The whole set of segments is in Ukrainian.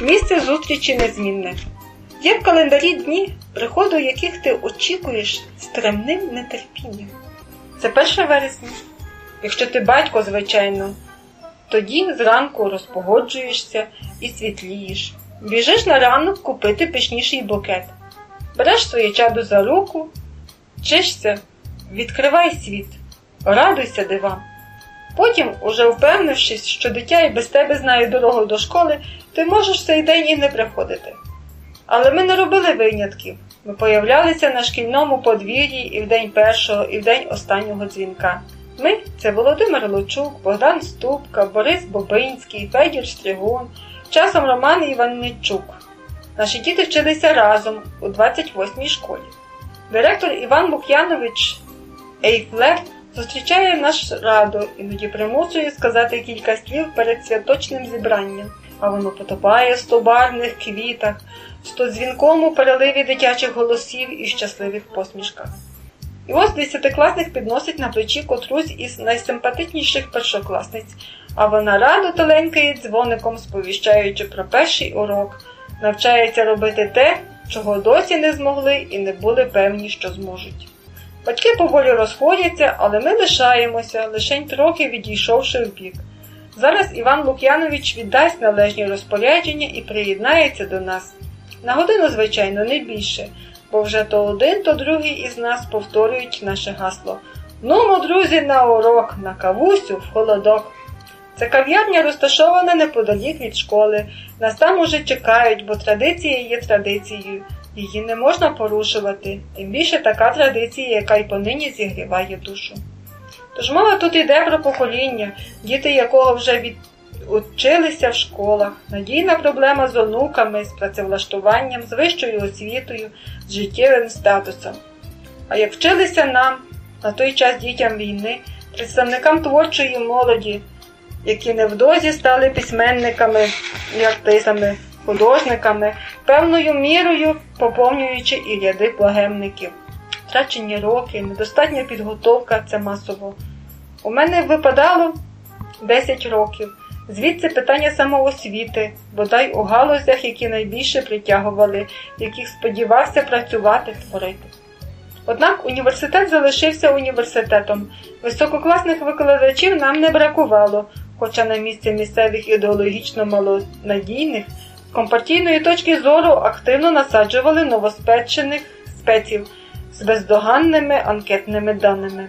Місце зустрічі незмінне. Є в календарі дні, приходу яких ти очікуєш стремним нетерпінням. Це 1 вересня. Якщо ти батько, звичайно, тоді зранку розпогоджуєшся і світлієш. Біжиш на ранок купити пишніший букет. Береш своє чадо за руку, чишся, відкривай світ, радуйся дивам. Потім, уже впевнившись, що дитя і без тебе знає дорогу до школи, ти можеш цей день і не приходити. Але ми не робили винятків. Ми появлялися на шкільному подвір'ї і в день першого, і в день останнього дзвінка. Ми це Володимир Лучук, Богдан Ступка, Борис Бобинський, Федір Стригун, часом Роман Іванничук. Наші діти вчилися разом у 28-й школі. Директор Іван Лук'янович Ейфлер зустрічає наш радо, іноді примусує сказати кілька слів перед святочним зібранням, а воно потопає в стобарних квітах, в стодзвінкому переливі дитячих голосів і щасливих посмішках. І ось десятикласник підносить на плечі котрусь із найсимпатичніших першокласниць, а вона радо теленькає дзвоником, сповіщаючи про перший урок, навчається робити те, чого досі не змогли і не були певні, що зможуть. Батьки поволі розходяться, але ми лишаємося, лишень трохи відійшовши вбік. Зараз Іван Лук'янович віддасть належні розпорядження і приєднається до нас. На годину, звичайно, не більше, бо вже то один, то другий із нас повторюють наше гасло. Нумо, друзі, на урок, на кавусю, в холодок. Ця кав'ярня розташована неподалік від школи. Нас там уже чекають, бо традиція є традицією. Її не можна порушувати, тим більше така традиція, яка й понині зігріває душу. Тож мова тут йде про покоління, діти якого вже відучилися в школах, надійна проблема з онуками, з працевлаштуванням, з вищою освітою, з життєвим статусом. А як вчилися нам, на той час дітям війни, представникам творчої молоді, які невдовзі стали письменниками і артистами, художниками, певною мірою поповнюючи і ряди плагемників. Втрачені роки, недостатня підготовка це масово. У мене випадало 10 років, звідси питання самоосвіти, бодай у галузях, які найбільше притягували, в яких сподівався працювати, творити. Однак університет залишився університетом. Висококласних викладачів нам не бракувало, хоча на місці місцевих ідеологічно малонадійних компартійної точки зору активно насаджували новоспечених спеців з бездоганними анкетними даними.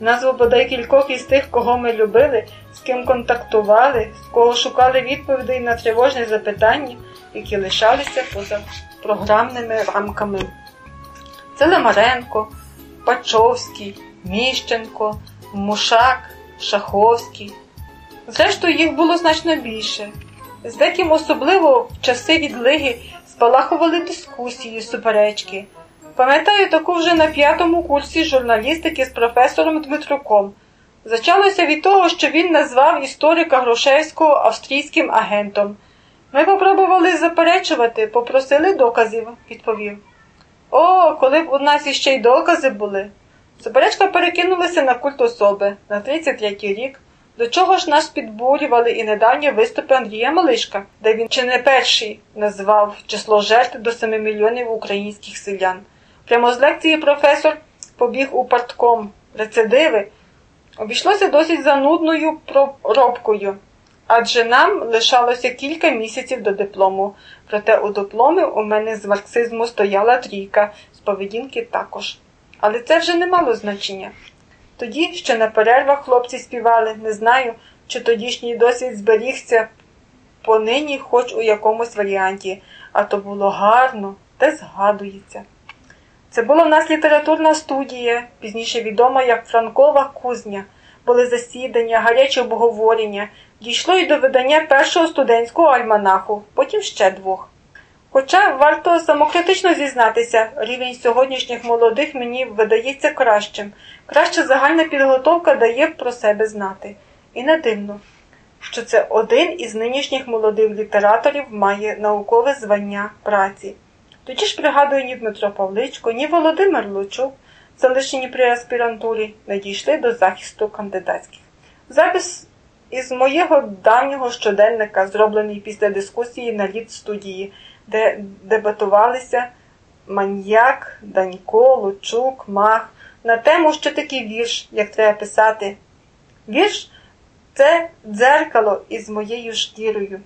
Назву бодай кількох із тих, кого ми любили, з ким контактували, з кого шукали відповідей на тривожні запитання, які лишалися поза програмними рамками. Це Лемаренко, Пачовський, Міщенко, Мушак, Шаховський. Зрештою, їх було значно більше. З деким особливо в часи відлиги спалахували дискусії, суперечки. Пам'ятаю таку вже на п'ятому курсі журналістики з професором Дмитруком. Зачалося від того, що він назвав історика Грушевського австрійським агентом. Ми попробували заперечувати, попросили доказів, відповів. О, коли б у нас іще й докази були. Суперечка перекинулася на культ особи на 33-й рік. До чого ж нас підбурювали і недавні виступи Андрія Малишка, де він чи не перший назвав число жертв до 7 мільйонів українських селян. Прямо з лекції професор побіг у партком рецидиви. Обійшлося досить занудною проробкою, адже нам лишалося кілька місяців до диплому. Проте у дипломі у мене з марксизму стояла трійка, з поведінки також. Але це вже не мало значення. Тоді, що на перервах хлопці співали, не знаю, чи тодішній досвід зберігся понині хоч у якомусь варіанті, а то було гарно, те згадується. Це була в нас літературна студія, пізніше відома як Франкова кузня, були засідання, гарячі обговорення, дійшло й до видання першого студентського альманаху, потім ще двох. Хоча варто самокритично зізнатися, рівень сьогоднішніх молодих мені видається кращим, краща загальна підготовка дає про себе знати. І не дивно, що це один із нинішніх молодих літераторів має наукове звання праці. Тоді ж пригадую, ні Дмитро Павличко, ні Володимир Лучук, залишені при аспірантурі, не дійшли до захисту кандидатських. Запис із моєго давнього щоденника, зроблений після дискусії на літ студії, де дебатувалися Маньяк, Данько, Лучук, Мах на тему, що такий вірш, як треба писати. Вірш це дзеркало із моєю шкірою.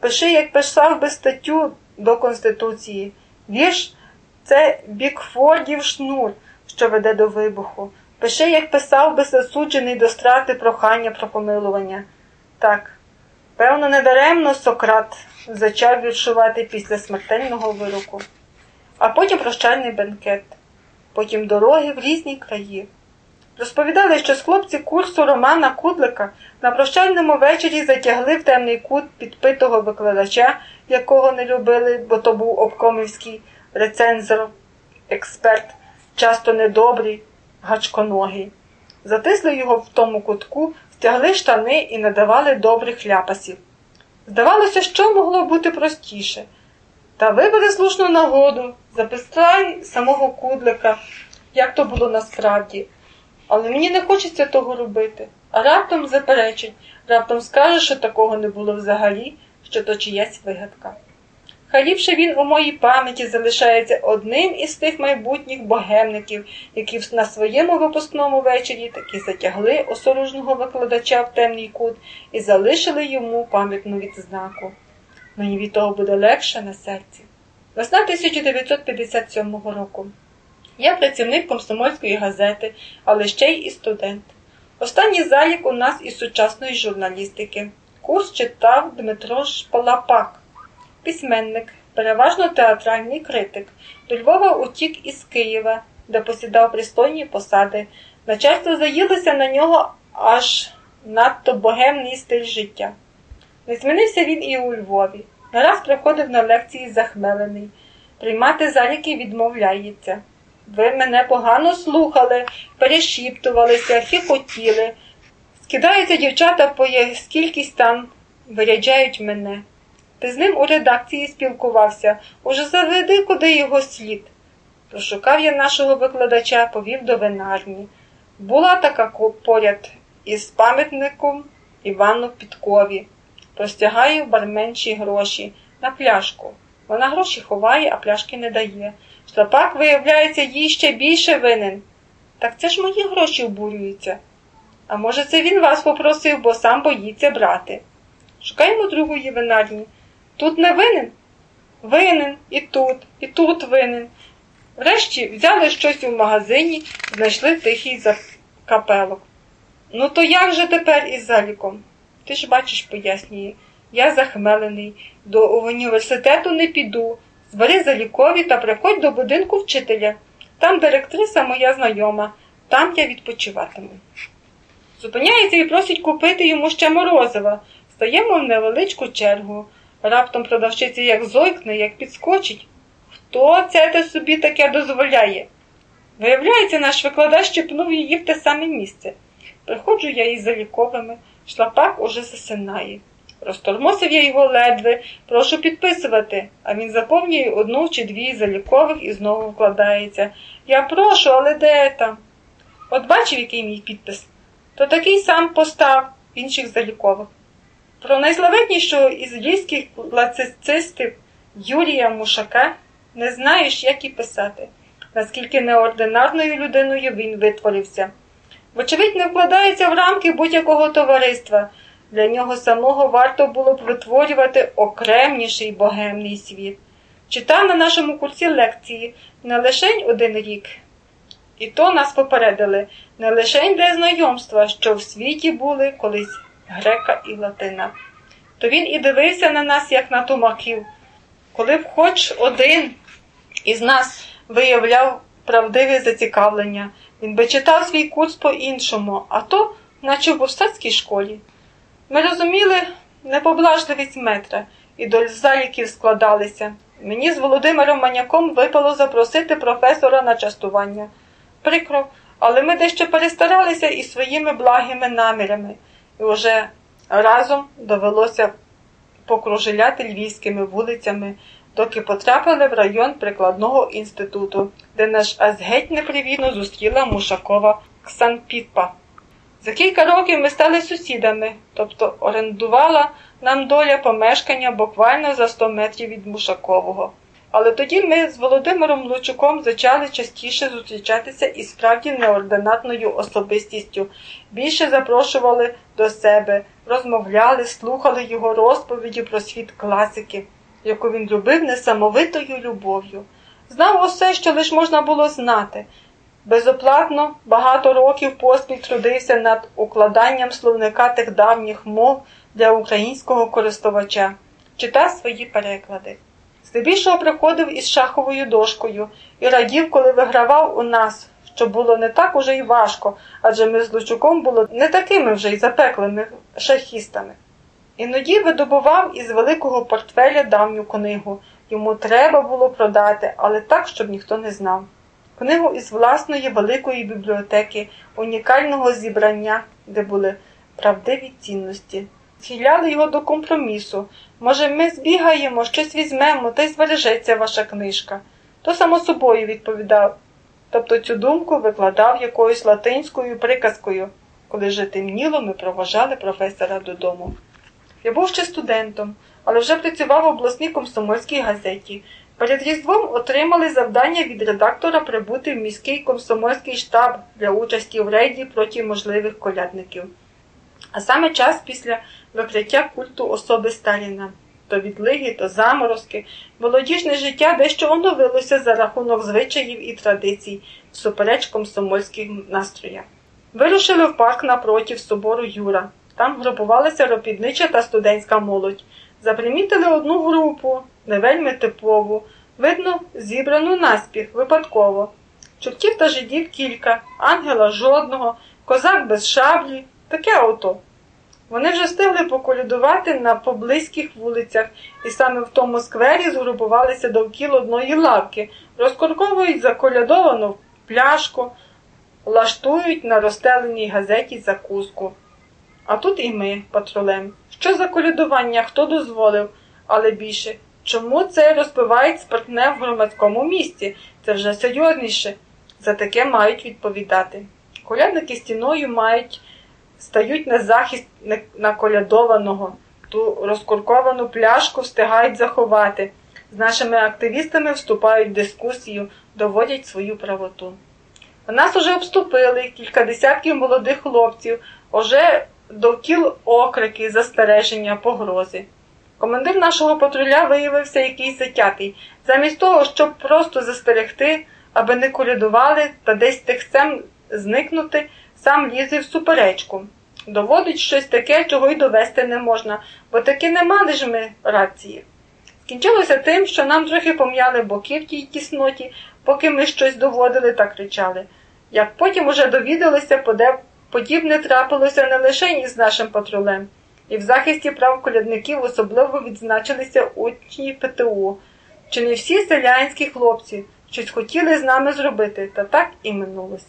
Пиши, як писав би статтю до Конституції. Вірш це Бікфордів шнур, що веде до вибуху. Пиши, як писав би засуджений до страти прохання про помилування. Так, певно, недаремно Сократ зачав віршувати після смертельного вироку, а потім прощальний бенкет, потім дороги в різні краї. Розповідали, що з хлопці курсу Романа Кудлика на прощальному вечорі затягли в темний кут підпитого викладача, якого не любили, бо то був обкомівський рецензор, експерт, часто недобрий, гачконогий. Затисли його в тому кутку, стягли штани і надавали добрих ляпасів. Здавалося, що могло бути простіше. Та вибери слушну нагоду, записай самого кудлика, як то було насправді. Але мені не хочеться того робити. А раптом заперечить, раптом скаже, що такого не було взагалі, що то чиясь вигадка. Хай ліпше він у моїй пам'яті залишається одним із тих майбутніх богемників, які на своєму випускному вечорі таки затягли осоружного викладача в темний кут і залишили йому пам'ятну відзнаку. Мені від того буде легше на серці. Весна 1957 року. Я працівник комсомольської газети, але ще й і студент. Останній залік у нас із сучасної журналістики. Курс читав Дмитро Шпалапак, письменник, переважно театральний критик. До Львова утік із Києва, де посідав пристойні посади. Начальство заїлося на нього аж надто богемний стиль життя. Не змінився він і у Львові. Нараз приходив на лекції захмелений. Приймати заліки відмовляється. Ви мене погано слухали, перешіптувалися, хихотіли. Скидаються дівчата по скількись там, виряджають мене. Ти з ним у редакції спілкувався, уже заведи куди його слід. Прошукав я нашого викладача, повів до винарні. Була така поряд із пам'ятником Івану Підкові. Простягаю барменші гроші на пляшку. Вона гроші ховає, а пляшки не дає. Шлапак, виявляється, їй ще більше винен. Так це ж мої гроші обурюються. А може, це він вас попросив, бо сам боїться брати. Шукаємо другої винарні. Тут не винен? Винен, і тут, і тут винен. Врешті взяли щось у магазині, знайшли тихий закапелок. Ну, то як же тепер із заліком? Ти ж бачиш, пояснює, я захмелений, до університету не піду. Збери залікові та приходь до будинку вчителя. Там директриса моя знайома, там я відпочиватиму. Зупиняється і просить купити йому ще морозива. Стаємо в невеличку чергу. Раптом продавчиця як зойкне, як підскочить. Хто це те собі таке дозволяє? Виявляється, наш викладач щепнув її в те саме місце. Приходжу я із заліковими, шлапак уже засинає. Розтормосив я його ледве, прошу підписувати, а він заповнює одну чи дві залікових і знову вкладається. Я прошу, але де там? От бачив, який мій підпис, то такий сам постав інших залікових. Про найславетнішого із львівських клацистів Юрія Мушака не знаєш, як і писати, наскільки неординарною людиною він витворився. Вочевидь, не вкладається в рамки будь-якого товариства. Для нього самого варто було б витворювати окремніший богемний світ. Читав на нашому курсі лекції не лише один рік. І то нас попередили не лише для знайомства, що в світі були колись грека і латина. То він і дивився на нас, як на тумаків. Коли б хоч один із нас виявляв правдиве зацікавлення, він би читав свій курс по-іншому, а то, наче в бовстацькій школі. Ми розуміли непоблажливість метра, і до заліків складалися. Мені з Володимиром Маняком випало запросити професора на частування. Прикро, але ми дещо перестаралися із своїми благими намірами, і вже разом довелося покружеляти львівськими вулицями, доки потрапили в район прикладного інституту, де наш аж геть непривітно зустріла Мушакова Ксанпіпа. За кілька років ми стали сусідами, тобто орендувала нам доля помешкання буквально за 100 метрів від Мушакового. Але тоді ми з Володимиром Лучуком почали частіше зустрічатися і справді неординатною особистістю. Більше запрошували до себе, розмовляли, слухали його розповіді про світ класики, яку він любив несамовитою любов'ю. Знав усе, що лиш можна було знати. Безоплатно багато років поспіль трудився над укладанням словника тих давніх мов для українського користувача, читав свої переклади. Здебільшого приходив із шаховою дошкою і радів, коли вигравав у нас, що було не так уже й важко, адже ми з Лучуком були не такими вже й запеклими шахістами. Іноді видобував із великого портфеля давню книгу. Йому треба було продати, але так, щоб ніхто не знав. Книгу із власної великої бібліотеки, унікального зібрання, де були правдиві цінності. Схиляли його до компромісу. Може, ми збігаємо, щось візьмемо, та й збережеться ваша книжка. То само собою відповідав. Тобто цю думку викладав якоюсь латинською приказкою. Коли вже темніло, ми проважали професора додому. Я був ще студентом, але вже працював в обласній комсомольській газеті. Перед Різдвом отримали завдання від редактора прибути в міський комсомольський штаб для участі в рейді проти можливих колядників. А саме час після викриття культу особи Сталіна. То відлиги, то заморозки, молодіжне життя дещо оновилося за рахунок звичаїв і традицій, всупереч комсомольським настроям. Вирушили в парк напротив собору Юра. Там групувалася робітнича та студентська молодь. Запримітили одну групу, не вельми типову, видно, зібрану наспіх, випадково. Чортів та жидів кілька, ангела жодного, козак без шаблі, таке ото. Вони вже встигли поколядувати на поблизьких вулицях, і саме в тому сквері згрупувалися довкіл одної лавки, розкорковують заколядовану пляшку, лаштують на розстеленій газеті закуску. А тут і ми, патрулем. Що за колядування, хто дозволив, але більше. Чому це розпивають спиртне в громадському місці? Це вже серйозніше. За таке мають відповідати. Колядники стіною мають стають на захист наколядованого, ту розкурковану пляшку встигають заховати. З нашими активістами вступають в дискусію, доводять свою правоту. Нас уже обступили кілька десятків молодих хлопців, уже довкіл окрики, застереження, погрози. Командир нашого патруля виявився якийсь затятий. Замість того, щоб просто застерегти, аби не колядували та десь тихцем зникнути, сам лізе в суперечку. Доводить щось таке, чого й довести не можна, бо таки не мали ж ми рації. Скінчилося тим, що нам трохи пом'яли боки в тій тісноті, поки ми щось доводили та кричали. Як потім уже довідалися, подібне трапилося не лише із нашим патрулем, і в захисті прав колядників особливо відзначилися учні ПТУ. Чи не всі селянські хлопці щось хотіли з нами зробити, та так і минулося.